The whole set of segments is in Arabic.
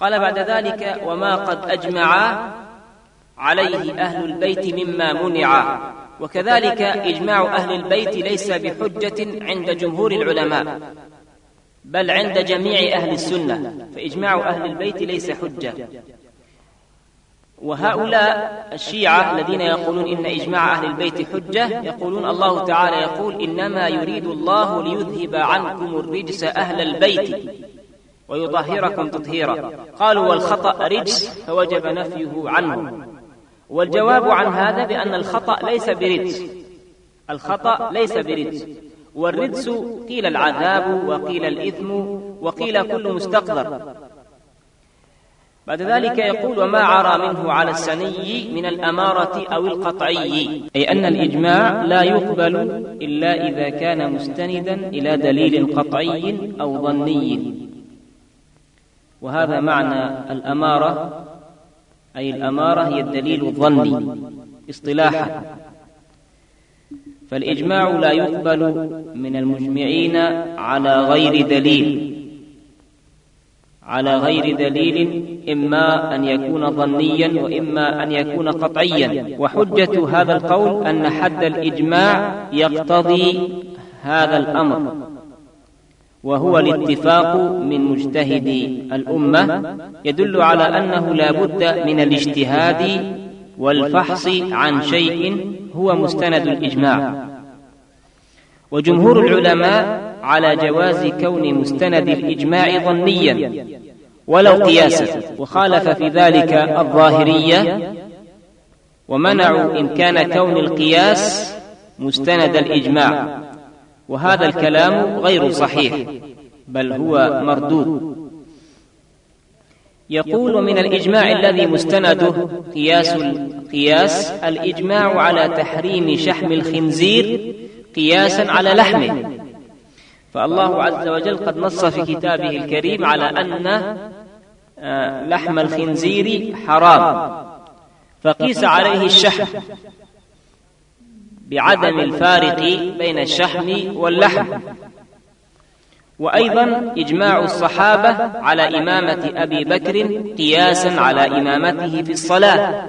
قال بعد ذلك وما قد أجمع عليه أهل البيت مما منع. وكذلك إجماع أهل البيت ليس بحجة عند جمهور العلماء بل عند جميع أهل السنة فإجماع أهل البيت ليس حجة. وهؤلاء الشيعة الذين يقولون إن إجماع أهل البيت حجة يقولون الله تعالى يقول إنما يريد الله ليذهب عنكم الرجس أهل البيت. ويطهركم تطهيرا. قالوا والخطأ رجس فوجب نفيه عنه. والجواب عن هذا بأن الخطأ ليس برجس. الخطأ ليس برجس. والرجس قيل العذاب وقيل الإثم وقيل كل مستقذر. بعد ذلك يقول وما عرى منه على السني من الأمارة أو القطعي. أي أن الإجماع لا يقبل إلا إذا كان مستندا إلى دليل قطعي أو ظني. وهذا معنى الأمارة أي الأمارة هي الدليل الظني اصطلاحا. فالإجماع لا يقبل من المجمعين على غير دليل على غير دليل إما أن يكون ظنيا وإما أن يكون قطعيا. وحجة هذا القول أن حد الإجماع يقتضي هذا الأمر. وهو الاتفاق من مجتهد الأمة يدل على أنه لا بد من الاجتهاد والفحص عن شيء هو مستند الإجماع. وجمهور العلماء على جواز كون مستند الإجماع ظنيا ولو قياسا. وخالف في ذلك الظاهرية ومنعوا إمكان كون القياس مستند الإجماع. وهذا الكلام غير صحيح بل هو مردود. يقول ومن الإجماع الذي مستنده قياس القياس الإجماع على تحريم شحم الخنزير قياسا على لحمه. فالله عز وجل قد نص في كتابه الكريم على أن آه، لحم الخنزير حرام. فقيس عليه الشحم. بعدم الفارق بين الشحم واللحم. وأيضا إجماع الصحابة على إمامة أبي بكر قياسا على إمامته في الصلاة.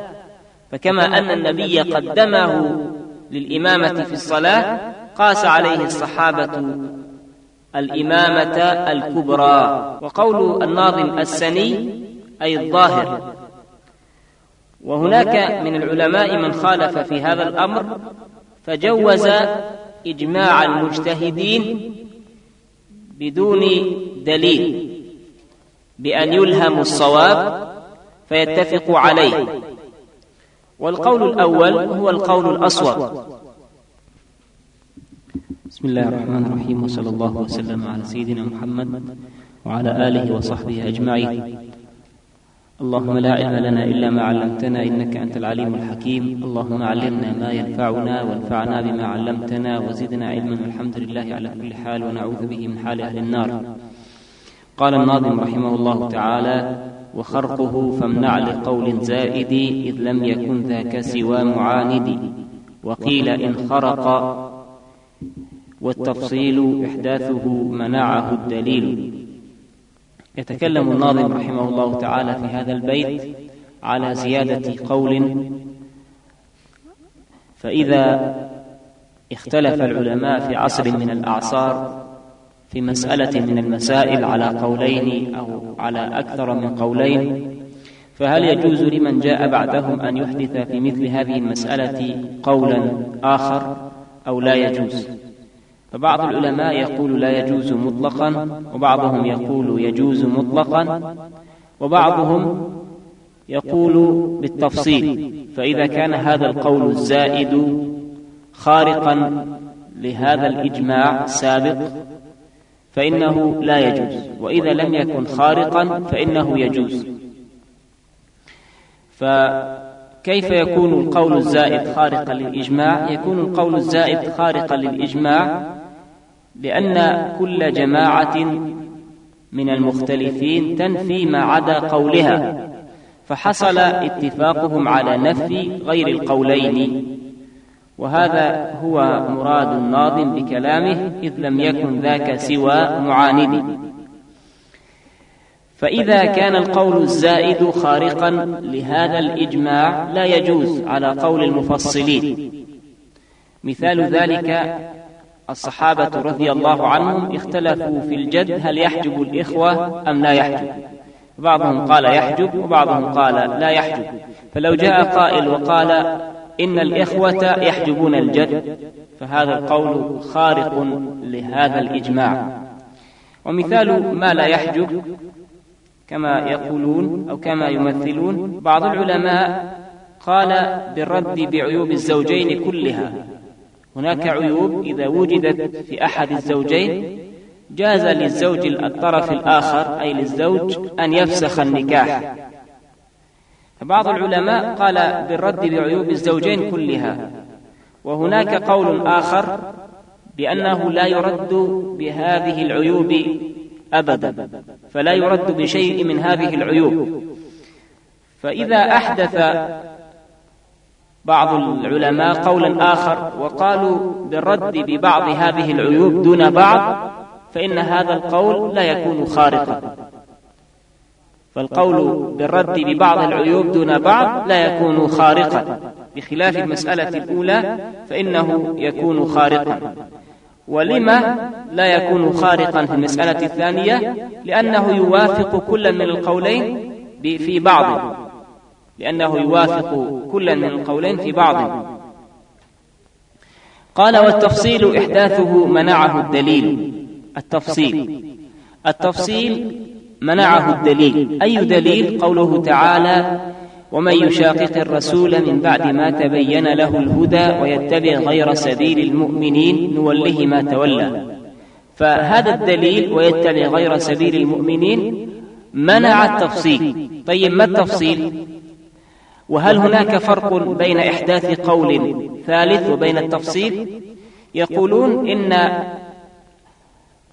فكما أن النبي قدمه للإمامة في الصلاة قاس عليه الصحابة الإمامة الكبرى. وقول الناظم السني أي الظاهر. وهناك من العلماء من خالف في هذا الأمر فجوز إجماع المجتهدين بدون دليل بأن يلهم الصواب فيتفق عليه. والقول الأول هو القول الأصوب. بسم الله الرحمن الرحيم وصلى الله وسلم على سيدنا محمد وعلى آله وصحبه أجمعين. اللهم لا علم لنا إلا ما علمتنا إنك أنت العليم الحكيم. اللهم علمنا ما ينفعنا وانفعنا بما علمتنا وزدنا علما. والحمد لله على كل حال ونعوذ به من حال أهل النار. قال الناظم رحمه الله تعالى وخرقه فامنع لقول زائد إذ لم يكن ذاك سوى معاند. وقيل إن خرق والتفصيل إحداثه منعه الدليل. يتكلم الناظم رحمه الله تعالى في هذا البيت على زيادة قول. فإذا اختلف العلماء في عصر من الأعصار في مسألة من المسائل على قولين أو على أكثر من قولين فهل يجوز لمن جاء بعدهم أن يحدث في مثل هذه المسألة قولا آخر أو لا يجوز؟ فبعض العلماء يقول لا يجوز مطلقا وبعضهم يقول يجوز مطلقا وبعضهم يقول بالتفصيل. فإذا كان هذا القول الزائد خارقا لهذا الإجماع السابق فإنه لا يجوز. وإذا لم يكن خارقا فإنه يجوز. فكيف يكون القول الزائد خارقا للإجماع؟ يكون القول الزائد خارقا للإجماع لأن كل جماعة من المختلفين تنفي ما عدا قولها. فحصل اتفاقهم على نفي غير القولين. وهذا هو مراد الناظم بكلامه إذ لم يكن ذاك سوى معاند فإذا كان القول الزائد خارقا لهذا الإجماع لا يجوز على قول المفصلين. مثال ذلك الصحابة رضي الله عنهم اختلفوا في الجد هل يحجب الإخوة أم لا يحجب؟ بعضهم قال يحجب وبعضهم قال لا يحجب. فلو جاء قائل وقال إن الإخوة يحجبون الجد فهذا القول خارق لهذا الإجماع. ومثال ما لا يحجب كما يقولون أو كما يمثلون بعض العلماء قال بالرد بعيوب الزوجين كلها. هناك عيوب إذا وجدت في أحد الزوجين جاز للزوج الطرف الآخر أي للزوج أن يفسخ النكاح. فبعض العلماء قال بالرد بعيوب الزوجين كلها. وهناك قول آخر بأنه لا يرد بهذه العيوب أبدا. فلا يرد بشيء من هذه العيوب. فإذا أحدث بعض العلماء قولا آخر وقالوا بالرد ببعض هذه العيوب دون بعض فإن هذا القول لا يكون خارقا. فالقول بالرد ببعض العيوب دون بعض لا يكون خارقا. بخلاف المسألة الأولى فإنه يكون خارقا. ولما لا يكون خارقا في المسألة الثانية؟ لأنه يوافق كل من القولين في بعض. لأنه يوافق كل من القولين في بعض. قال والتفصيل إحداثه منعه الدليل. التفصيل. التفصيل منعه الدليل. أي دليل؟ قوله تعالى ومن يشاقق الرسول من بعد ما تبين له الهدى ويتبع غير سبيل المؤمنين نوله ما تولى. فهذا الدليل ويتبع غير سبيل المؤمنين منع التفصيل. طيب ما التفصيل؟ وهل هناك فرق بين إحداث قول ثالث وبين التفصيل؟ يقولون إن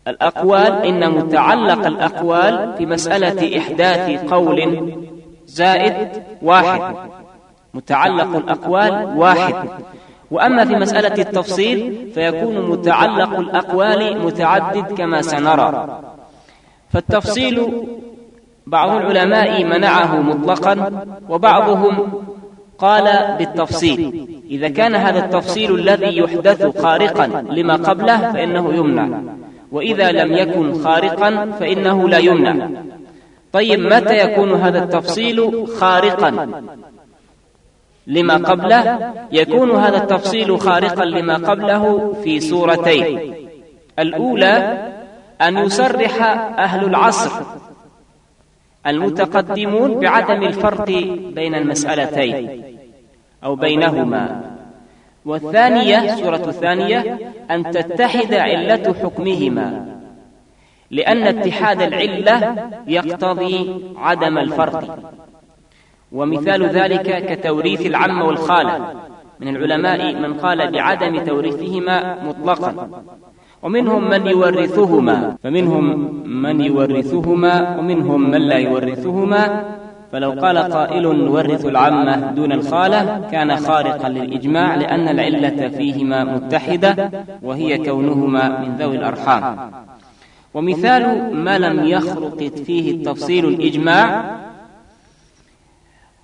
الأقوال إن متعلق الأقوال في مسألة إحداث قول زائد واحد. متعلق الأقوال واحد. وأما في مسألة التفصيل فيكون متعلق الأقوال متعدد كما سنرى. فالتفصيل بعض العلماء منعه مطلقا وبعضهم قال بالتفصيل. إذا كان هذا التفصيل الذي يحدث خارقا لما قبله فإنه يمنع. وإذا لم يكن خارقا فإنه لا يمنع. طيب متى يكون هذا التفصيل خارقا لما قبله؟ يكون هذا التفصيل خارقا لما قبله في سورتين. الأولى أن يصرح أهل العصر المتقدمون بعدم الفرق بين المسألتين أو بينهما. والثانية سورة الثانية أن تتحد علة حكمهما. لأن اتحاد العلة يقتضي عدم الفرق. ومثال ذلك كتوريث العم والخالة من العلماء من قال بعدم توريثهما مطلقا. ومنهم من يورثهما فمنهم من يورثهما ومنهم من لا يورثهما. فلو قال قائل نورث العمة دون الخالة كان خارقا للإجماع لأن العلة فيهما متحدة وهي كونهما من ذوي الأرحام. ومثال ما لم يخرق فيه التفصيل الإجماع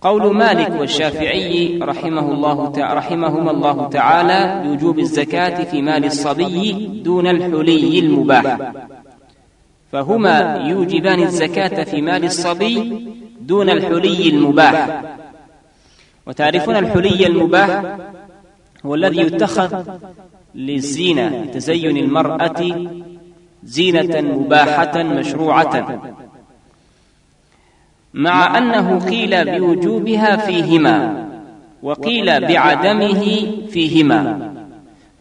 قول مالك والشافعي رحمه الله رحمهما الله تعالى بوجوب الزكاة في مال الصبي دون الحلي المباح. فهما يوجبان الزكاة في مال الصبي دون الحلي المباح. وتعرفون الحلي المباح هو الذي يتخذ للزينة لتزين المرأة زينة مباحة مشروعة. مع أنه قيل بوجوبها فيهما وقيل بعدمه فيهما.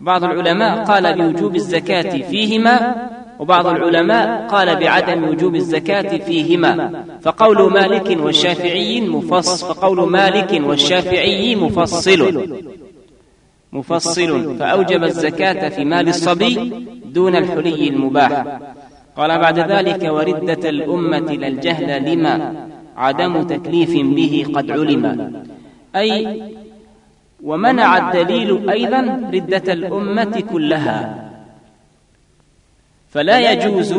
بعض العلماء قال بوجوب الزكاة فيهما وبعض العلماء قال بعدم وجوب الزكاة فيهما. فقول مالك والشافعي مفصل فقول مالك والشافعي مفصل. مفصل. فأوجب الزكاة في مال الصبي دون الحلي المباح. قال بعد ذلك وردة الأمة للجهل لما؟ عدم تكليف به قد علم. أي ومنع الدليل أيضا ردة الأمة كلها. فلا يجوز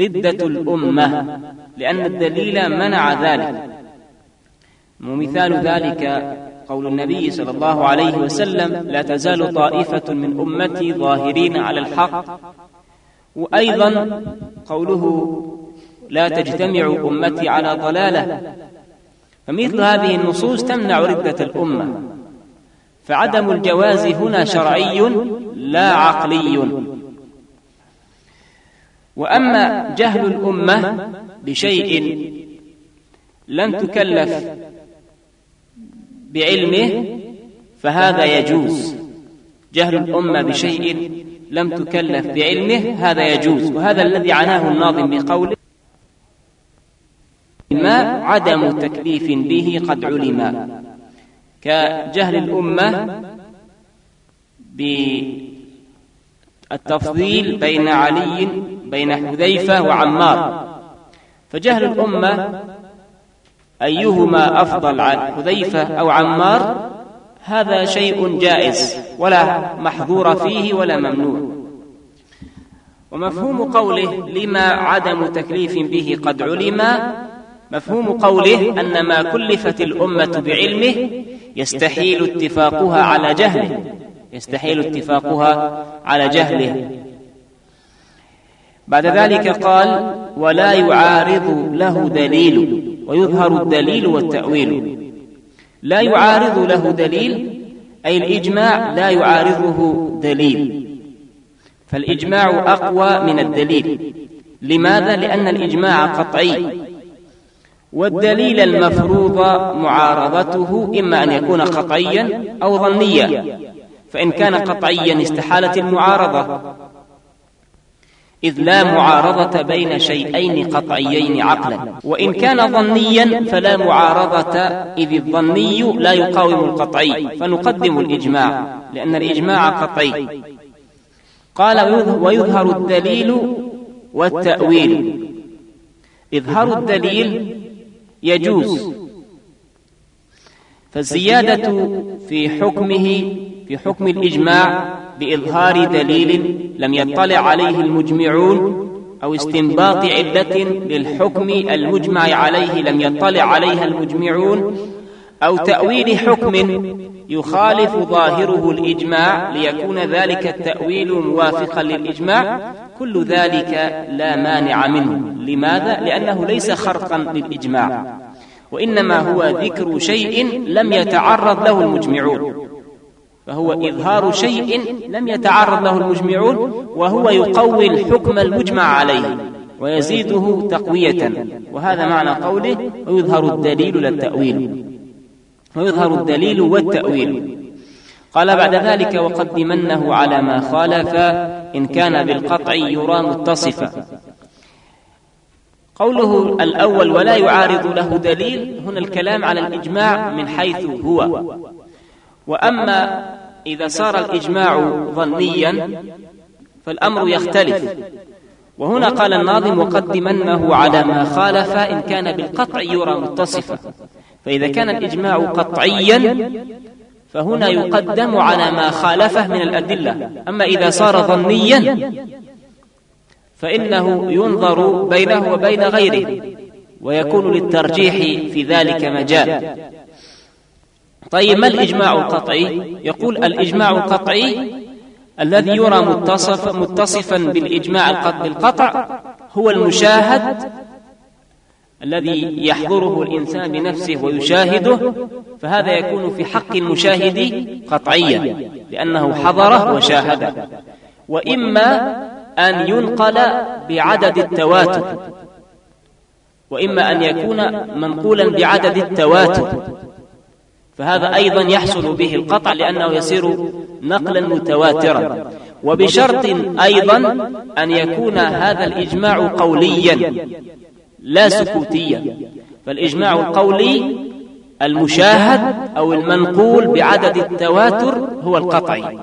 ردة الأمة لأن الدليل منع ذلك. ومثال ذلك قول النبي صلى الله عليه وسلم لا تزال طائفة من أمتي ظاهرين على الحق. وأيضا قوله لا تجتمع أمتي على ضلالة. فمثل هذه النصوص تمنع ردة الأمة. فعدم الجواز هنا شرعي لا عقلي. وأما جهل الأمة بشيء لم تكلف بعلمه فهذا يجوز. جهل الأمة بشيء لم تكلف بعلمه هذا يجوز. وهذا الذي عناه الناظم بقوله ما عدم تكليف به قد علم. كجهل الأمة بالتفضيل بين علي بين حذيفة وعمار. فجهل الأمة أيهما أفضل عن حذيفة أو عمار هذا شيء جائز ولا محظور فيه ولا ممنوع. ومفهوم قوله لما عدم تكليف به قد علم مفهوم قوله أن ما كلفت الأمة بعلمه يستحيل اتفاقها على جهله يستحيل اتفاقها على جهله. بعد ذلك قال ولا يعارض له دليل ويظهر الدليل والتأويل. لا يعارض له دليل أي الإجماع لا يعارضه دليل. فالإجماع أقوى من الدليل. لماذا؟ لأن الإجماع قطعي. والدليل المفروض معارضته إما أن يكون قطعيا أو ظنيا فإن كان قطعيا استحالت المعارضة. إذ لا معارضة بين شيئين قطعيين عقلا وإن كان ظنيا فلا معارضة إذ الظني لا يقاوم القطعي فنقدم الإجماع لأن الإجماع قطعي قال ويظهر الدليل والتأويل. إظهار الدليل يجوز. فالزيادة في حكمه في حكم الإجماع بإظهار دليل لم يطلع عليه المجمعون أو استنباط علة للحكم المجمع عليه لم يطلع عليها المجمعون أو تأويل حكم يخالف ظاهره الإجماع ليكون ذلك التأويل موافقا للإجماع كل ذلك لا مانع منه. لماذا؟ لأنه ليس خرقا للإجماع. وإنما هو ذكر شيء لم يتعرض له المجمعون. فهو إظهار شيء لم يتعرض له المجمعون وهو يقوي الحكم المجمع عليه ويزيده تقوية. وهذا معنى قوله ويظهر الدليل للتأويل. ويظهر الدليل والتأويل. قال بعد ذلك وقدمنه على ما خالف إن كان بالقطع يرى متصفا. قوله الأول ولا يعارض له دليل هنا الكلام على الإجماع من حيث هو. وأما إذا صار الإجماع ظنيا فالأمر يختلف. وهنا قال الناظم وقدمنه على ما خالف إن كان بالقطع يرى متصفا. فإذا كان الإجماع قطعيا فهنا يقدم على ما خالفه من الأدلة. أما إذا صار ظنيا فإنه ينظر بينه وبين غيره ويكون للترجيح في ذلك مجال طيب ما الإجماع القطعي؟ يقول الإجماع القطعي الذي يرى متصف متصفا بالإجماع بالقطع هو المشاهد الذي يحضره الإنسان بنفسه ويشاهده فهذا يكون في حق المشاهد قطعيا لأنه حضره وشاهده. وإما أن ينقل بعدد التواتر. وإما أن يكون منقولا بعدد التواتر. فهذا أيضا يحصل به القطع لأنه يصير نقلا متواترا. وبشرط أيضا أن يكون هذا الإجماع قوليا. لا سكوتيا فالإجماع القولي المشاهد أو المنقول بعدد التواتر هو القطعي.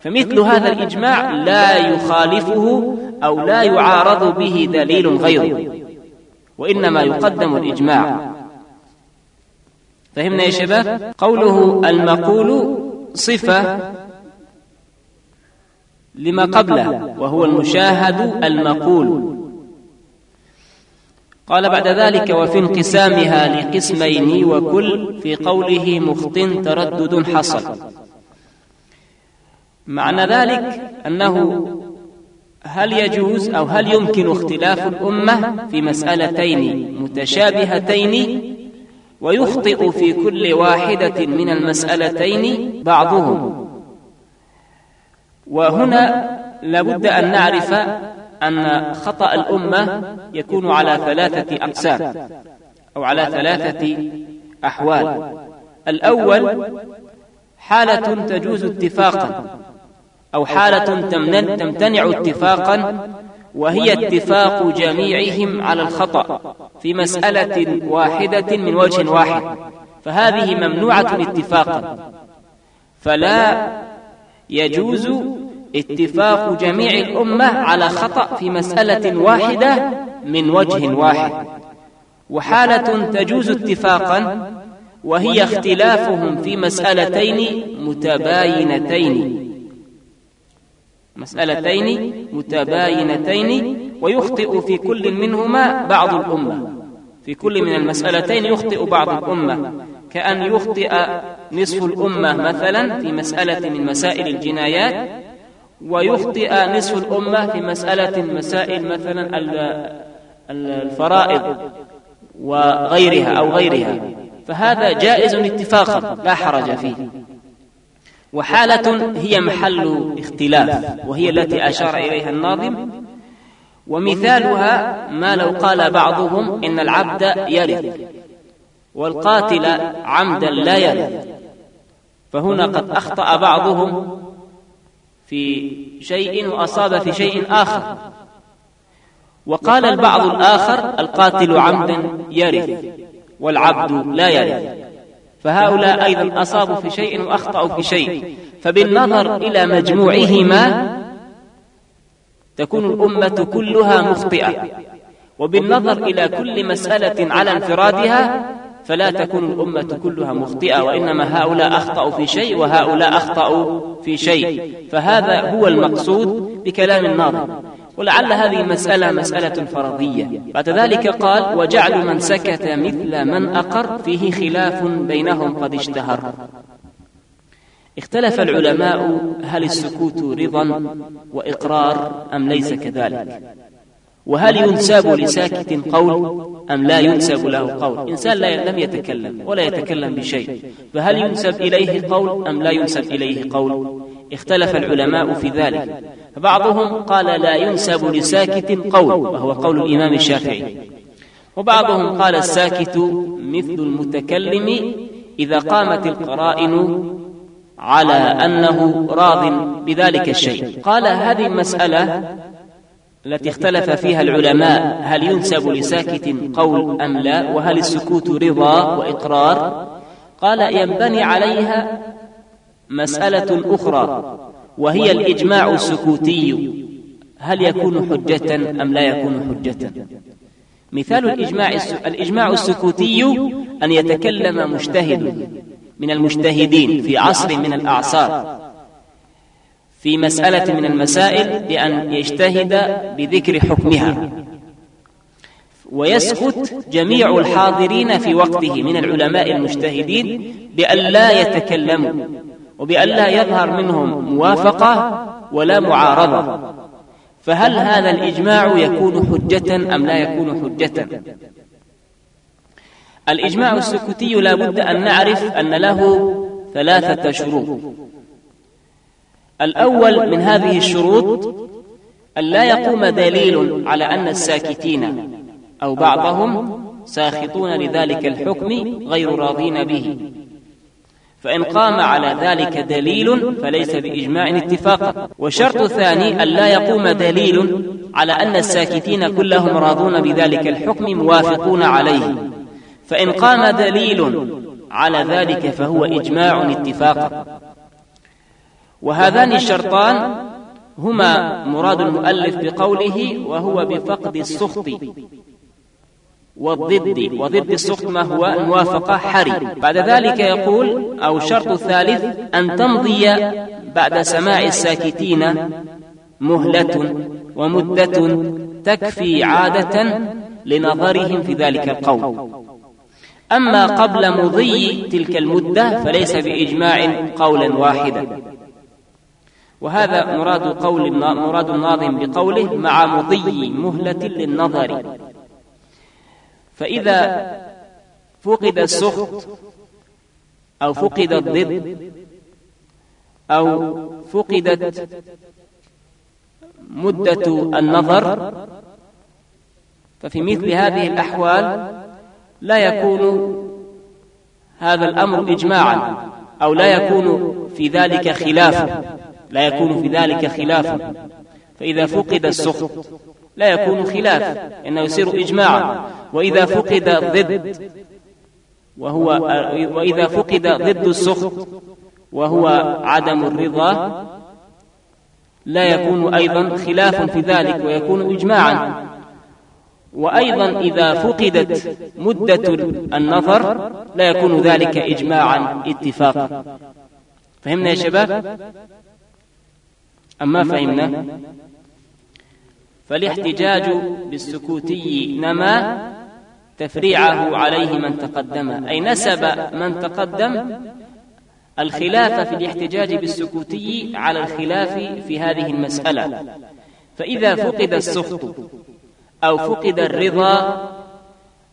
فمثل هذا الإجماع لا يخالفه أو لا يعارض به دليل غيره. وإنما يقدم الإجماع. فهمنا يا شباب؟ قوله المقول صفة لما قبله وهو المشاهد المقول. قال بعد ذلك وفي انقسامها لقسمين وكل في قوله مخط تردد حصل. معنى ذلك أنه هل يجوز أو هل يمكن اختلاف الأمة في مسألتين متشابهتين ويخطئ في كل واحدة من المسألتين بعضهم؟ وهنا لابد أن نعرف أن خطأ الأمة يكون على ثلاثة أقسام أو على ثلاثة أحوال. الأول حالة تجوز اتفاقا أو حالة تمتنع اتفاقا وهي اتفاق جميعهم على الخطأ في مسألة واحدة من وجه واحد فهذه ممنوعة اتفاقا. فلا يجوز اتفاق جميع الأمة على خطأ في مسألة واحدة من وجه واحد. وحالة تجوز اتفاقا وهي اختلافهم في مسألتين متباينتين. مسألتين متباينتين ويخطئ في كل منهما بعض الأمة. في كل من المسألتين يخطئ بعض الأمة. كأن يخطئ نصف الأمة مثلا في مسألة من مسائل الجنايات ويخطئ نصف الأمة في مسألة مسائل مثلا الفرائض وغيرها أو غيرها. فهذا جائز اتفاقا لا حرج فيه. وحالة هي محل اختلاف وهي التي أشار إليها الناظم. ومثالها ما لو قال بعضهم إن العبد يرث والقاتل عمدا لا يرث. فهنا قد أخطأ بعضهم في شيء وأصاب في شيء آخر. وقال البعض الآخر القاتل عمدا يرث والعبد لا يرث. فهؤلاء أيضا أصابوا في شيء وأخطأوا في شيء. فبالنظر إلى مجموعهما تكون الأمة كلها مخطئة. وبالنظر إلى كل مسألة على انفرادها فلا تكون الأمة كلها مخطئة وإنما هؤلاء أخطأوا في شيء وهؤلاء أخطأوا في شيء. فهذا هو المقصود بكلام الناظم. ولعل هذه المسألة مسألة فرضية. بعد ذلك قال وجعل من سكت مثل من أقر فيه خلاف بينهم قد اشتهر. اختلف العلماء هل السكوت رضا وإقرار أم ليس كذلك؟ وهل ينسب لساكت قول أم لا ينسب له قول؟ إنسان لا لم يتكلم ولا يتكلم بشيء. فهل ينسب إليه قول أم لا ينسب إليه قول؟ اختلف العلماء في ذلك. فبعضهم قال لا ينسب لساكت قول وهو قول الإمام الشافعي. وبعضهم قال الساكت مثل المتكلم إذا قامت القرائن على أنه راض بذلك الشيء قال هذه المسألة التي اختلف فيها العلماء هل ينسب لساكت قول أم لا؟ وهل السكوت رضا وإقرار؟ قال ينبني عليها مسألة أخرى وهي الإجماع السكوتي هل يكون حجة أم لا يكون حجة؟ مثال الإجماع, الإجماع السكوتي أن يتكلم مجتهد من المجتهدين في عصر من الأعصار. في مسألة من المسائل بأن يجتهد بذكر حكمها. ويسكت جميع الحاضرين في وقته من العلماء المجتهدين بأن لا يتكلموا وبأن لا يظهر منهم موافقة ولا معارضة. فهل هذا الإجماع يكون حجة أم لا يكون حجة؟ الإجماع السكوتي لا بد أن نعرف أن له ثلاثة شروط. الأول من هذه الشروط أن لا يقوم دليل على أن الساكتين أو بعضهم ساخطون لذلك الحكم غير راضين به. فإن قام على ذلك دليل فليس بإجماع اتفاقا والشرط الثاني أن لا يقوم دليل على أن الساكتين كلهم راضون بذلك الحكم موافقون عليه. فإن قام دليل على ذلك فهو إجماع اتفاقا وهذان الشرطان هما مراد المؤلف بقوله وهو بفقد السخط. والضد. وضد السخط ما هو؟ الموافقة حري. بعد ذلك يقول أو الشرط الثالث أن تمضي بعد سماع الساكتين مهلة ومدة تكفي عادة لنظرهم في ذلك القول. أما قبل مضي تلك المدة فليس بإجماع قولا واحدا. وهذا مراد قول مراد الناظم بقوله مع مضي مهلة للنظر. فإذا فقد السخط أو فقد الضد أو فقدت مدة النظر ففي مثل هذه الأحوال لا يكون هذا الأمر إجماعا أو لا يكون في ذلك خلافا. لا يكون في ذلك خلافا فإذا فقد السخط لا يكون خلاف إنه يصير إجماعا وإذا فقد ضد وهو وإذا فقد ضد السخط وهو عدم الرضا لا يكون أيضا خلاف في ذلك ويكون إجماعا. وأيضا إذا فقدت مدة النظر لا يكون ذلك إجماعا اتفاقا. فهمنا يا شباب؟ أما فهمنا فالاحتجاج بالسكوتي نما تفريعه عليه من تقدم. أي نسب من تقدم الخلاف في الاحتجاج بالسكوتي على الخلاف في هذه المسألة. فإذا فقد السخط أو فقد الرضا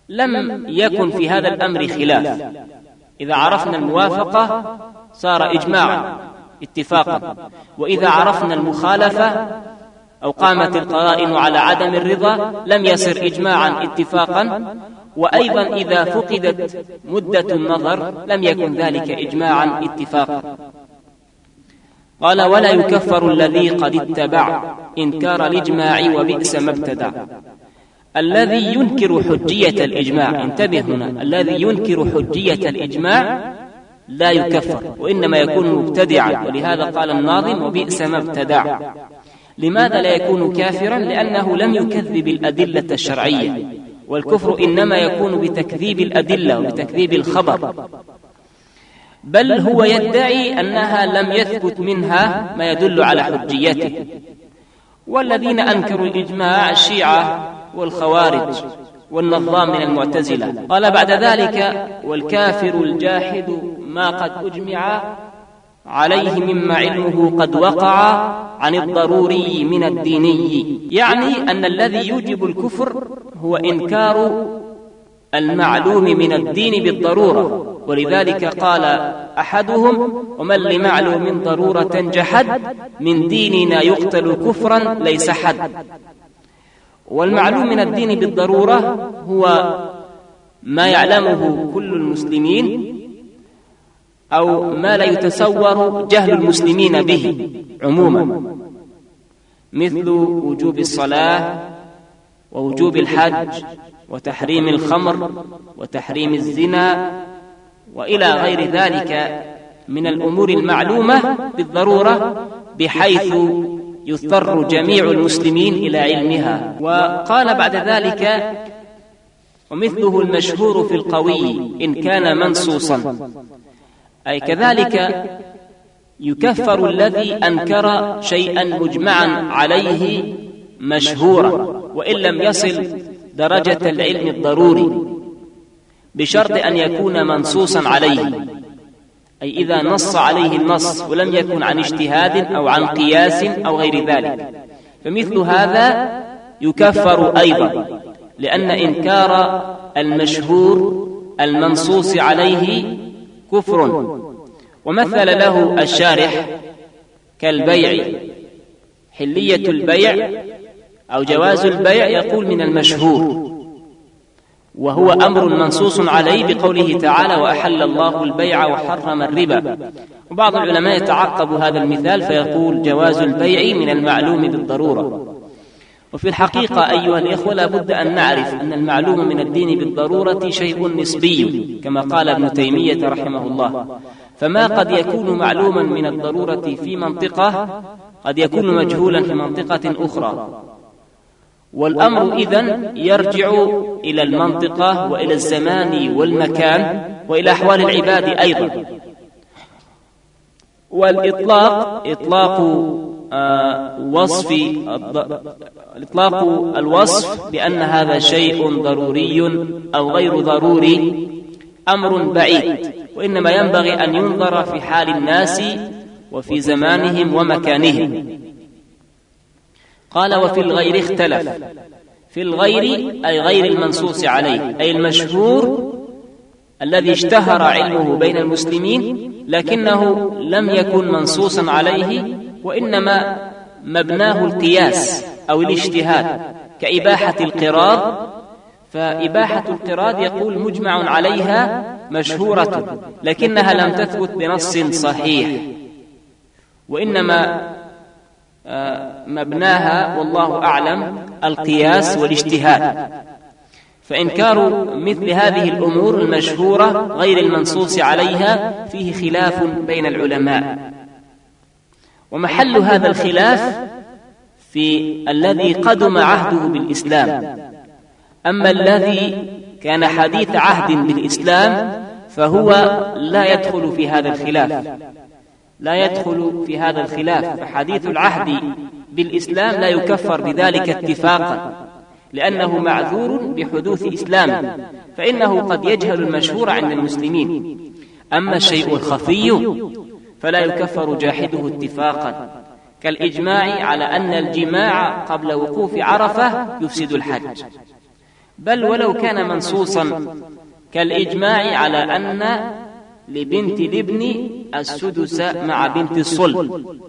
لم يكن في هذا الأمر خلاف. إذا عرفنا الموافقة صار إجماعا. اتفاقا. وإذا عرفنا المخالفة أو قامت القرائن على عدم الرضا لم يصر إجماعا اتفاقا. وأيضا إذا فقدت مدة النظر لم يكن ذلك إجماعا اتفاقا. قال ولا يكفر الذي قد اتبع إنكار الإجماع وبئس ما ابتدع. الذي ينكر حجية الإجماع انتبه هنا الذي ينكر حجية الإجماع لا يكفر وإنما يكون مبتدعا. ولهذا قال الناظم وبئس ما ابتدع. لماذا لا يكون كافرا؟ لأنه لم يكذب الأدلة الشرعية. والكفر إنما يكون بتكذيب الأدلة وبتكذيب الخبر. بل هو يدعي أنها لم يثبت منها ما يدل على حجيته. والذين أنكروا الإجماع الشيعة والخوارج والنظام من المعتزلة. قال بعد ذلك والكافر الجاحد ما قد أجمع عليه مما علمه قد وقع عن الضروري من الديني. يعني أن الذي يوجب الكفر هو إنكار المعلوم من الدين بالضرورة. ولذلك قال أحدهم ومن لمعلوم ضرورة جحد من ديننا يقتل كفرا ليس حد. والمعلوم من الدين بالضرورة هو ما يعلمه كل المسلمين أو ما لا يتصور جهل المسلمين به عموما. مثل وجوب الصلاة ووجوب الحج وتحريم الخمر وتحريم الزنا وإلى غير ذلك من الأمور المعلومة بالضرورة بحيث يضطر جميع المسلمين إلى علمها. وقال بعد ذلك ومثله المشهور في القوي إن كان منصوصا أي كذلك يكفر الذي أنكر شيئا مجمعا عليه مشهورا وإن لم يصل درجة العلم الضروري بشرط أن يكون منصوصا عليه. أي إذا نص عليه النص ولم يكن عن اجتهاد أو عن قياس أو غير ذلك. فمثل هذا يكفر أيضا لأن إنكار المشهور المنصوص عليه كفر. ومثل له الشارح كالبيع. حلية البيع أو جواز البيع يقول من المشهور. وهو أمر منصوص عليه بقوله تعالى وأحل الله البيع وحرم الربا. وبعض العلماء يتعقب هذا المثال فيقول جواز البيع من المعلوم بالضرورة. وفي الحقيقة أيها الإخوة لابد أن نعرف أن المعلوم من الدين بالضرورة شيء نسبي كما قال ابن تيمية رحمه الله. فما قد يكون معلوما من الضرورة في منطقة قد يكون مجهولا في منطقة أخرى. والأمر إذن يرجع إلى المنطقة وإلى الزمان والمكان وإلى أحوال العباد أيضا. والإطلاق إطلاق وصف إطلاق الوصف بأن هذا شيء ضروري أو غير ضروري أمر بعيد وإنما ينبغي أن ينظر في حال الناس وفي زمانهم ومكانهم. قال وفي الغير اختلف في الغير أي غير المنصوص عليه أي المشهور الذي اشتهر علمه بين المسلمين لكنه لم يكن منصوصا عليه وإنما مبناه القياس أو الاجتهاد كإباحة القراض. فإباحة القراض يقول مجمع عليها مشهورة لكنها لم تثبت بنص صحيح. وإنما آه، مبناها والله أعلم القياس والاجتهاد. فإنكار مثل هذه الأمور المشهورة غير المنصوص عليها فيه خلاف بين العلماء. ومحل هذا الخلاف في الذي قدم عهده بالإسلام. أما الذي كان حديث عهد بالإسلام فهو لا يدخل في هذا الخلاف. لا يدخل في هذا الخلاف. فحديث العهد بالإسلام لا يكفر بذلك اتفاقا لأنه معذور بحدوث إسلام فإنه قد يجهل المشهور عند المسلمين. أما الشيء الخفي فلا يكفر جاحده اتفاقا. كالإجماع على أن الجماع قبل وقوف عرفة يفسد الحج. بل ولو كان منصوصا كالإجماع على أن لبنت الابن السدس مع بنت الصلب.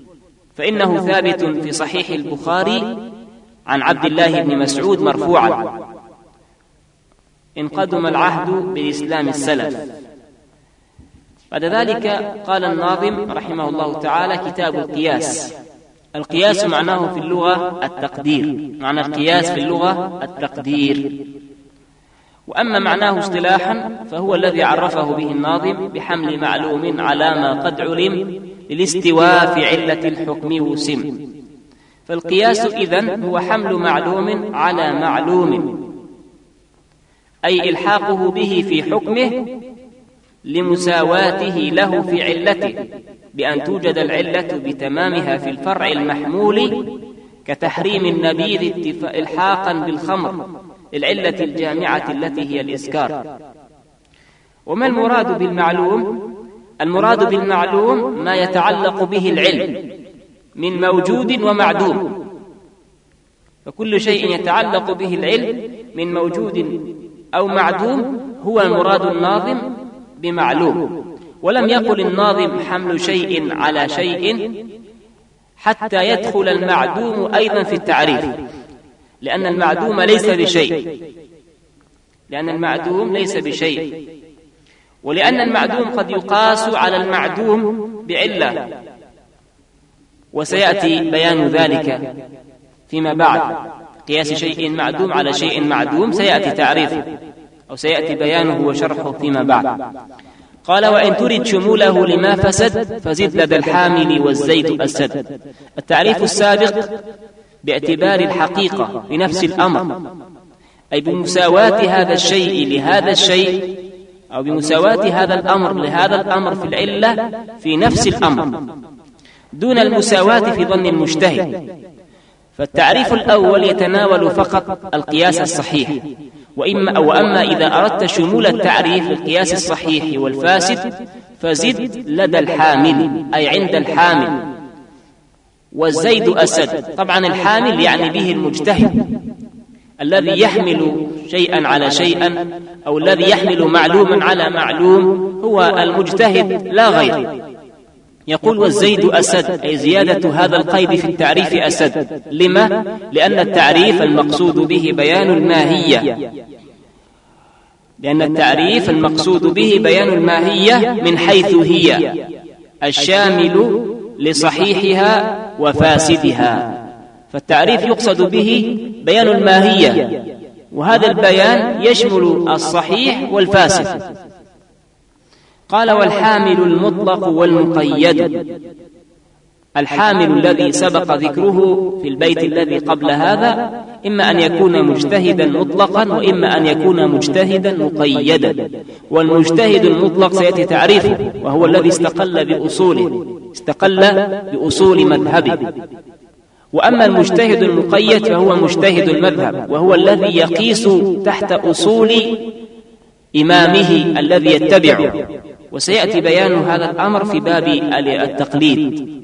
فإنه ثابت في صحيح البخاري عن عبد الله بن مسعود مرفوعا إن قدم العهد بالإسلام السلف. بعد ذلك قال الناظم رحمه الله تعالى كتاب القياس. القياس معناه في اللغة التقدير. معنى القياس في اللغة التقدير. وأما معناه اصطلاحا فهو الذي عرفه به الناظم بحمل معلوم على ما قد علم للاستواء في علة الحكم وسم. فالقياس إذن هو حمل معلوم على معلوم. أي إلحاقه به في حكمه لمساواته له في علته بأن توجد العلة بتمامها في الفرع المحمول كتحريم النبيذ إلحاقا بالخمر العلة الجامعة التي هي الإسكار. وما المراد بالمعلوم؟ المراد بالمعلوم ما يتعلق به العلم من موجود ومعدوم. فكل شيء يتعلق به العلم من موجود أو معدوم هو المراد الناظم بمعلوم. ولم يقل الناظم حمل شيء على شيء حتى يدخل المعدوم أيضا في التعريف. لأن المعدوم ليس بشيء. لأن المعدوم ليس بشيء. ولأن المعدوم قد يقاس على المعدوم بعلة. وسيأتي بيان ذلك فيما بعد. قياس شيء معدوم على شيء معدوم سيأتي تعريفه أو سيأتي بيانه وشرحه فيما بعد. قال وإن ترد شموله لما فسد فزد لدى الحامل والزيت أسد التعريف السابق باعتبار الحقيقة بنفس الأمر أي بمساواة هذا الشيء لهذا الشيء أو بمساواة هذا الأمر لهذا الأمر في العلة في نفس الأمر دون المساواة في ظن المجتهد. فالتعريف الأول يتناول فقط القياس الصحيح. وإما أو أما إذا أردت شمول التعريف للقياس الصحيح والفاسد فزد لدى الحامل أي عند الحامل. والزيد أسد. طبعا الحامل يعني به المجتهد. الذي يحمل شيئا على شيئا أو الذي يحمل معلوما على معلوم هو المجتهد لا غير. يقول والزيد أسد أي زيادة هذا القيد في التعريف أسد. لما؟ لأن التعريف المقصود به بيان الماهية. لأن التعريف المقصود به بيان الماهية من حيث هي. الشامل لصحيحها وفاسدها. فالتعريف يقصد به بيان الماهية. وهذا البيان يشمل الصحيح والفاسد. قال والحامل المطلق والمقيد الحامل الذي سبق ذكره في البيت الذي قبل هذا إما أن يكون مجتهدا مطلقا وإما أن يكون مجتهدا مقيدا. والمجتهد المطلق سيأتي تعريفه وهو الذي استقل بأصوله استقل بأصول مذهبه. وأما المجتهد المقيد فهو مجتهد المذهب وهو الذي يقيس تحت أصول إمامه الذي يتبعه. وسيأتي بيان هذا الأمر في باب التقليد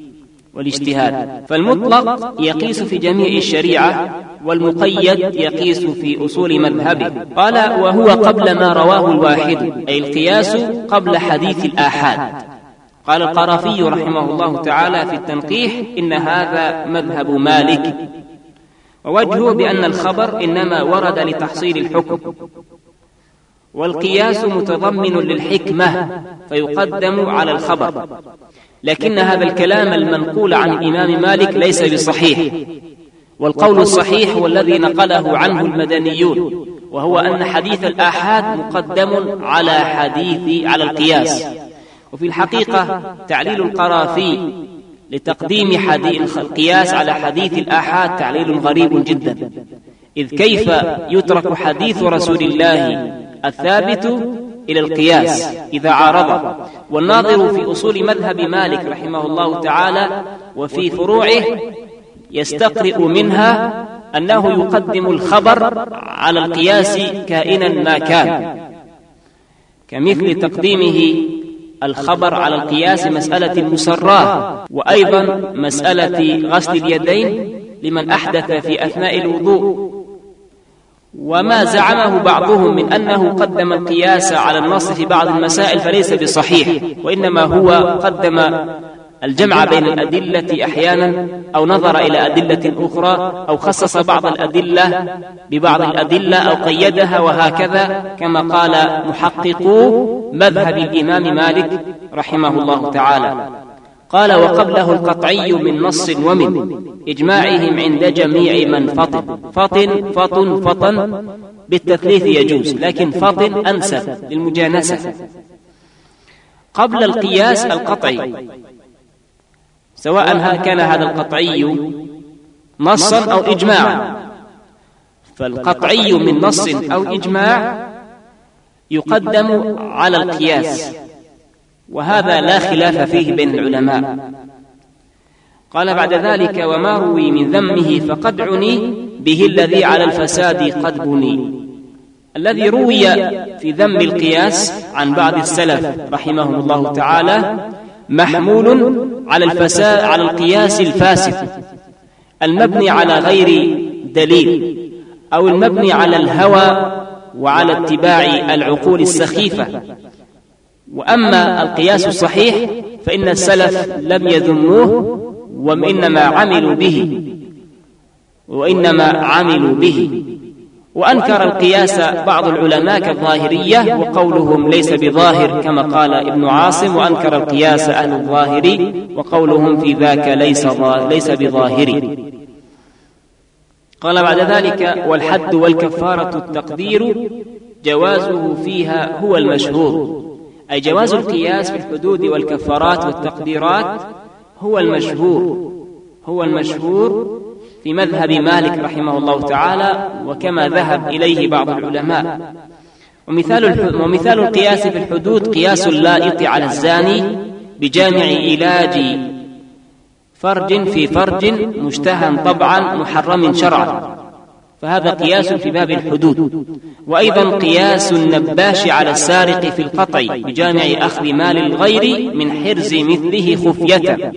والاجتهاد. فالمطلق يقيس في جميع الشريعة والمقيد يقيس في أصول مذهبه. قال وهو قبل ما رواه الواحد. أي القياس قبل حديث الآحاد. قال القرافي رحمه الله تعالى في التنقيح إن هذا مذهب مالك. ووجهه بأن الخبر إنما ورد لتحصيل الحكم. والقياس متضمن للحكمة فيقدم على الخبر. لكن هذا الكلام المنقول عن الإمام مالك ليس بصحيح. والقول الصحيح هو الذي نقله عنه المدنيون وهو أن حديث الآحاد مقدم على حديث على القياس. وفي الحقيقة تعليل القرافي لتقديم حديث القياس على حديث الآحاد تعليل غريب جدا. إذ كيف يترك حديث رسول الله الثابت إلى القياس إذا عارض. والناظر في أصول مذهب مالك رحمه الله تعالى وفي فروعه يستقرئ منها أنه يقدم الخبر على القياس كائنا ما كان كمثل تقديمه الخبر على القياس مسألة المسرات وأيضا مسألة غسل اليدين لمن أحدث في أثناء الوضوء. وما زعمه بعضهم من أنه قدم القياس على النص في بعض المسائل فليس بصحيح وإنما هو قدم الجمع بين الأدلة أحيانا أو نظر إلى أدلة أخرى أو خصص بعض الأدلة ببعض الأدلة أو قيدها وهكذا كما قال محققو مذهب الإمام مالك رحمه الله تعالى. قال وقبله القطعي من نص ومن إجماعهم عند جميع من فطن. فطن فطن فطن. بالتثليث يجوز لكن فطن أنسب للمجانسة. قبل القياس القطعي سواء كان هذا القطعي نصا أو إجماعا. فالقطعي من نص أو إجماع يقدم على القياس. وهذا لا خلاف فيه بين العلماء. قال بعد ذلك وما روي من ذمه فقد عني به الذي على الفساد قد بني. الذي روي في ذم القياس عن بعض السلف رحمهم الله تعالى محمول على الفساد على القياس الفاسد المبني على غير دليل أو المبني على الهوى وعلى اتباع العقول السخيفة. وأما القياس الصحيح فإن السلف لم يذموه وإنما عملوا به. وإنما عملوا به. وأنكر القياس بعض العلماء كالظاهرية وقولهم ليس بظاهر كما قال ابن عاصم وأنكر القياس أهل الظاهر وقولهم في ذاك ليس, ليس بظاهر قال بعد ذلك والحد والكفارة التقدير جوازه فيها هو المشهور. أي جواز القياس في الحدود والكفارات والتقديرات هو المشهور هو المشهور في مذهب مالك رحمه الله تعالى وكما ذهب إليه بعض العلماء. ومثال, ومثال القياس في الحدود قياس اللائق على الزاني بجامع علاج فرج في فرج مشتهى طبعا محرم شرعا. فهذا قياس في باب الحدود. وأيضا قياس النباش على السارق في القطع بجامع أخذ مال الغير من حرز مثله خفية.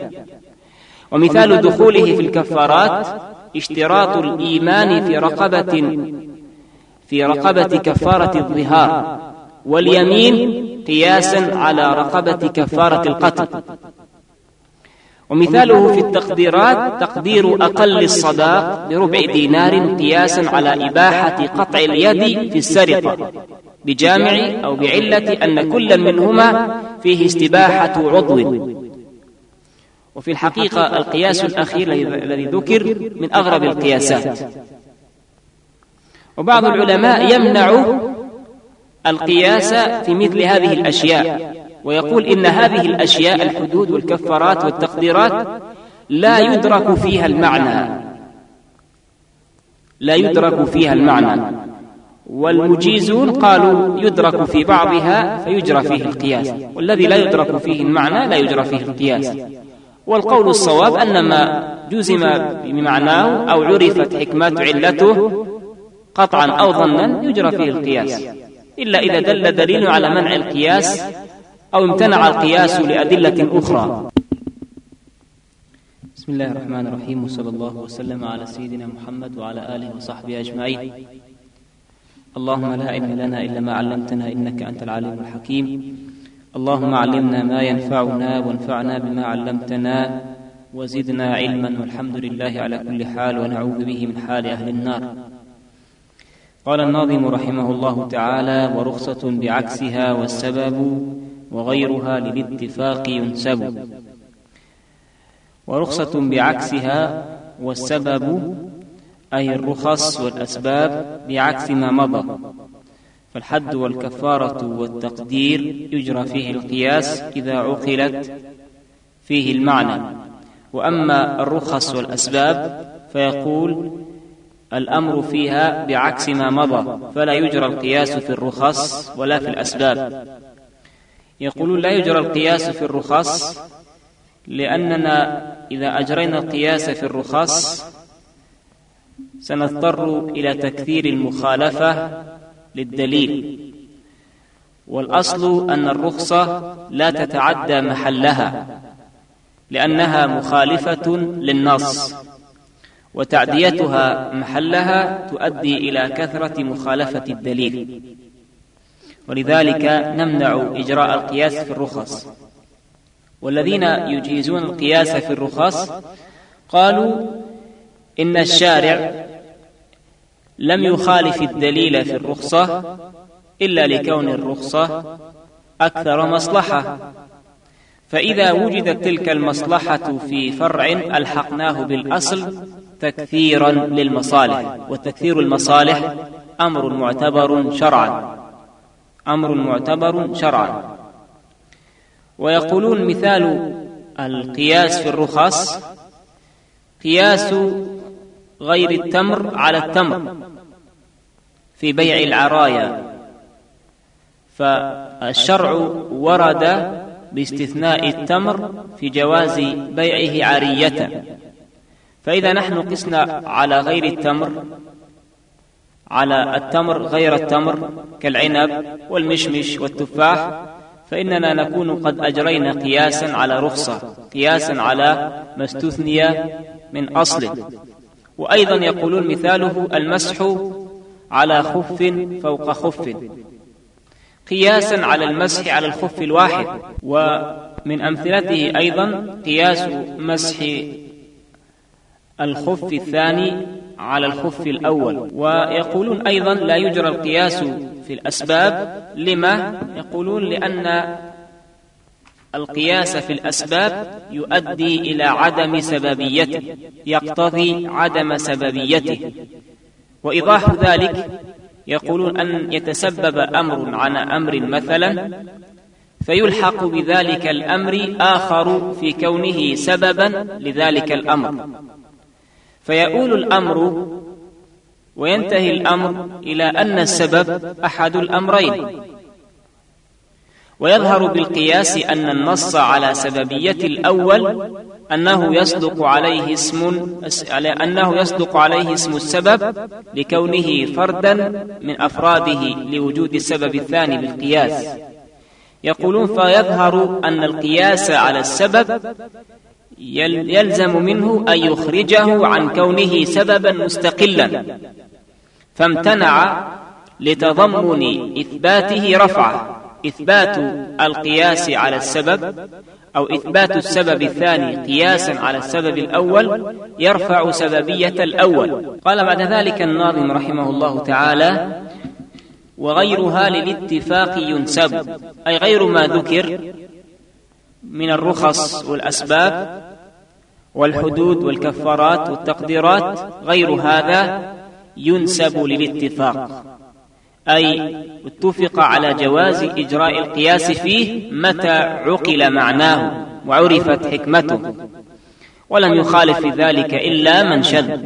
ومثال دخوله في الكفارات اشتراط الإيمان في رقبة في رقبة كفارة الظهار. واليمين قياسا على رقبة كفارة القتل. ومثاله في التقديرات تقدير أقل الصداق بربع دينار قياسا على إباحة قطع اليد في السرقة بجامع أو بعلة أن كل منهما فيه استباحة عضو. وفي الحقيقة القياس الأخير الذي ذكر من أغرب القياسات. وبعض العلماء يمنع القياس في مثل هذه الأشياء. ويقول إن هذه الأشياء الحدود والكفارات والتقديرات لا يدرك فيها المعنى. لا يدرك فيها المعنى. والمجيزون قالوا يدرك في بعضها فيجرى فيه القياس. والذي لا يدرك فيه المعنى لا يجرى فيه القياس. والقول الصواب أن ما جزم بمعناه أو عرفت حكمات علته قطعا أو ظنا يجرى فيه القياس. إلا إذا دل دليل على منع القياس أو امتنع القياس لأدلة أخرى. بسم الله الرحمن الرحيم وصلى الله وسلم على سيدنا محمد وعلى آله وصحبه أجمعين. اللهم لا علم لنا إلا ما علمتنا إنك أنت العليم الحكيم. اللهم علمنا ما ينفعنا وانفعنا بما علمتنا وزدنا علما والحمد لله على كل حال ونعوذ به من حال أهل النار. قال الناظم رحمه الله تعالى ورخصة بعكسها والسبب وغيرها للاتفاق ينسب. ورخصة بعكسها والسبب أي الرخص والأسباب بعكس ما مضى. فالحد والكفارة والتقدير يجرى فيه القياس إذا عقلت فيه المعنى. وأما الرخص والأسباب فيقول الأمر فيها بعكس ما مضى فلا يجرى القياس في الرخص ولا في الأسباب. يقولون لا يجرى القياس في الرخص لأننا إذا أجرينا القياس في الرخص سنضطر إلى تكثير المخالفة للدليل. والأصل أن الرخصة لا تتعدى محلها لأنها مخالفة للنص وتعديتها محلها تؤدي إلى كثرة مخالفة الدليل. ولذلك نمنع إجراء القياس في الرخص. والذين يجيزون القياس في الرخص قالوا إن الشارع لم يخالف الدليل في الرخصة إلا لكون الرخصة أكثر مصلحة. فإذا وجدت تلك المصلحة في فرع ألحقناه بالأصل تكثيرا للمصالح. وتكثير المصالح أمر معتبر شرعا. أمر معتبر شرعا. ويقولون مثال القياس في الرخص قياس غير التمر على التمر في بيع العرايا. فالشرع ورد باستثناء التمر في جواز بيعه عارية. فإذا نحن قسنا على غير التمر على التمر غير التمر كالعنب والمشمش والتفاح فإننا نكون قد أجرينا قياسا على رخصة قياسا على ما استثني من أصله وأيضا يقولون مثاله المسح على خف فوق خف. قياسا على المسح على الخف الواحد. ومن أمثلته أيضا قياس مسح الخف الثاني على الخف الأول. ويقولون أيضا لا يجرى القياس في الأسباب. لما؟ يقولون لأن القياس في الأسباب يؤدي إلى عدم سببيته يقتضي عدم سببيته. وإيضاح ذلك يقولون أن يتسبب أمر على أمر مثلا فيلحق بذلك الأمر آخر في كونه سببا لذلك الأمر. فيؤول الأمر وينتهي الأمر إلى أن السبب أحد الأمرين. ويظهر بالقياس أن النص على سببية الأول أنه يصدق عليه اسم أنه يصدق عليه اسم السبب لكونه فردا من أفراده لوجود السبب الثاني بالقياس. يقولون فيظهر أن القياس على السبب يلزم منه أن يخرجه عن كونه سببا مستقلا. فامتنع لتضمن إثباته رفعه إثبات القياس على السبب أو إثبات السبب الثاني قياسا على السبب الأول يرفع سببية الأول. قال بعد ذلك الناظم رحمه الله تعالى وغيرها للاتفاق ينسب. أي غير ما ذكر من الرخص والأسباب والحدود والكفارات والتقديرات غير هذا ينسب للاتفاق أي اتفق على جواز إجراء القياس فيه متى عقل معناه وعرفت حكمته ولم يخالف في ذلك إلا من شذ.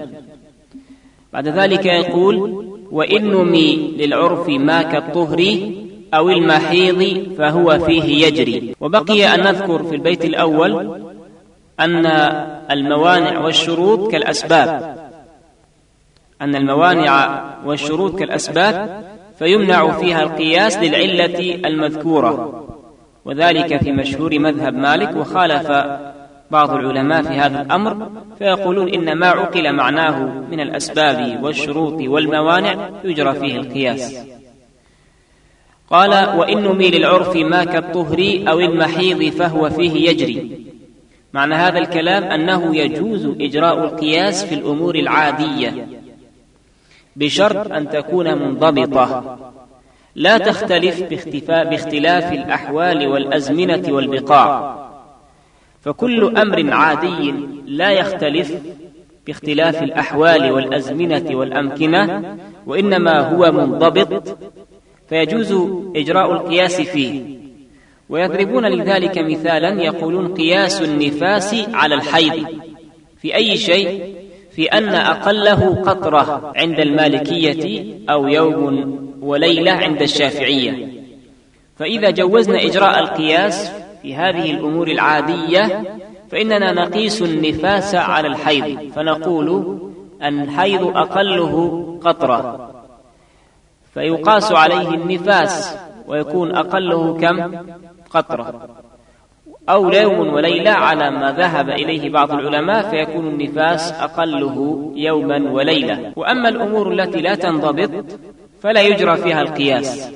بعد ذلك يقول وإن نمي للعرف ما كالطهر أو المحيض فهو فيه يجري. وبقي أن نذكر في البيت الأول أن الموانع والشروط كالأسباب. أن الموانع والشروط كالأسباب فيمنع فيها القياس للعلة المذكورة. وذلك في مشهور مذهب مالك وخالف بعض العلماء في هذا الأمر فيقولون إن ما عقل معناه من الأسباب والشروط والموانع يجرى فيه القياس. قال وإن نمي للعرف ما كالطهر أو المحيض فهو فيه يجري. معنى هذا الكلام أنه يجوز إجراء القياس في الأمور العادية بشرط أن تكون منضبطة. لا تختلف باختلاف الأحوال والأزمنة والبقاع. فكل أمر عادي لا يختلف باختلاف الأحوال والأزمنة والأمكنة وإنما هو منضبط فيجوز إجراء القياس فيه. ويضربون لذلك مثالا يقولون قياس النفاس على الحيض. في أي شيء؟ في أن أقله قطرة عند المالكية أو يوم وليلة عند الشافعية. فإذا جوزنا إجراء القياس في هذه الأمور العادية فإننا نقيس النفاس على الحيض. فنقول الحيض أقله قطرة. فيقاس عليه النفاس ويكون أقله كم؟ قطرة. أو يوم وليلة على ما ذهب إليه بعض العلماء فيكون النفاس أقله يوما وليلة. وأما الأمور التي لا تنضبط فلا يجرى فيها القياس.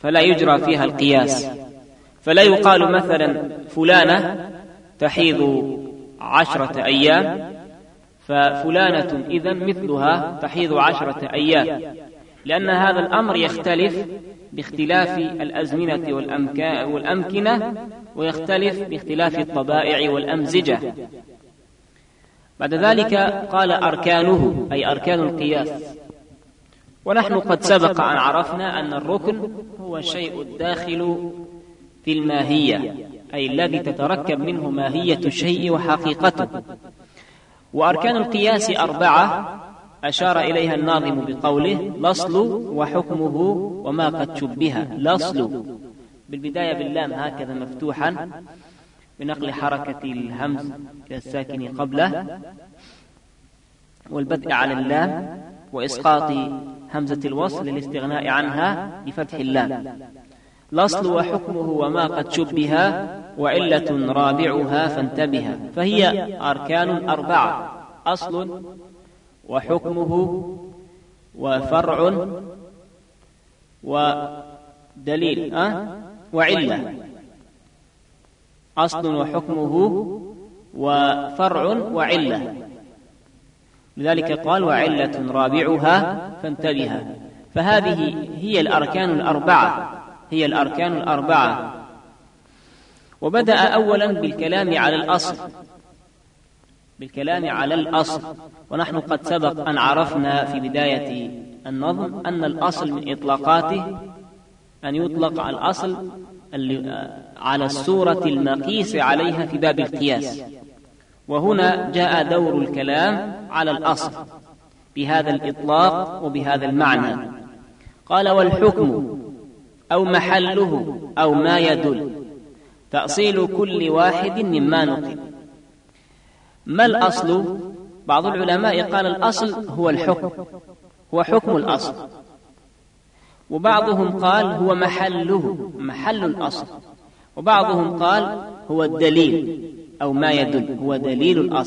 فلا يجرى فيها القياس. فلا يقال مثلا فلانة تحيض عشرة أيام. ففلانة إذا مثلها تحيض عشرة أيام. لأن هذا الأمر يختلف باختلاف الأزمنة والأمكنة ويختلف باختلاف الطبائع والأمزجة. بعد ذلك قال أركانه أي أركان القياس. ونحن قد سبق أن عرفنا أن الركن هو الشيء الداخل في الماهية أي الذي تتركب منه ماهية الشيء وحقيقته. وأركان القياس أربعة أشار إليها الناظم بقوله الأصل وحكمه وما قد شبه. الأصل بالبداية باللام هكذا مفتوحا بنقل حركة الهمز كالساكن قبله والبدء على اللام وإسقاط همزة الوصل للاستغناء عنها بفتح اللام. الأصل وحكمه وما قد شبه وعلة رابعها فانتبه. فهي أركان أربعة أصل وحكمه وفرع ودليل أه؟ وعلة. أصل وحكمه وفرع وعلة. لذلك قال وعلة رابعها فانتبه. فهذه هي الأركان الأربعة. هي الأركان الأربعة. وبدأ أولا بالكلام على الأصل. بالكلام على الأصل. ونحن قد سبق أن عرفنا في بداية النظم أن الأصل من إطلاقاته أن يطلق على الأصل على الصورة المقيس عليها في باب القياس. وهنا جاء دور الكلام على الأصل بهذا الإطلاق وبهذا المعنى. قال والحكم أو محله أو ما يدل. تأصيل كل واحد مما نقل. ما الأصل؟ بعض العلماء قال الأصل هو الحكم هو حكم الأصل. وبعضهم قال هو محله محل الأصل. وبعضهم قال هو الدليل أو ما يدل هو دليل الأصل.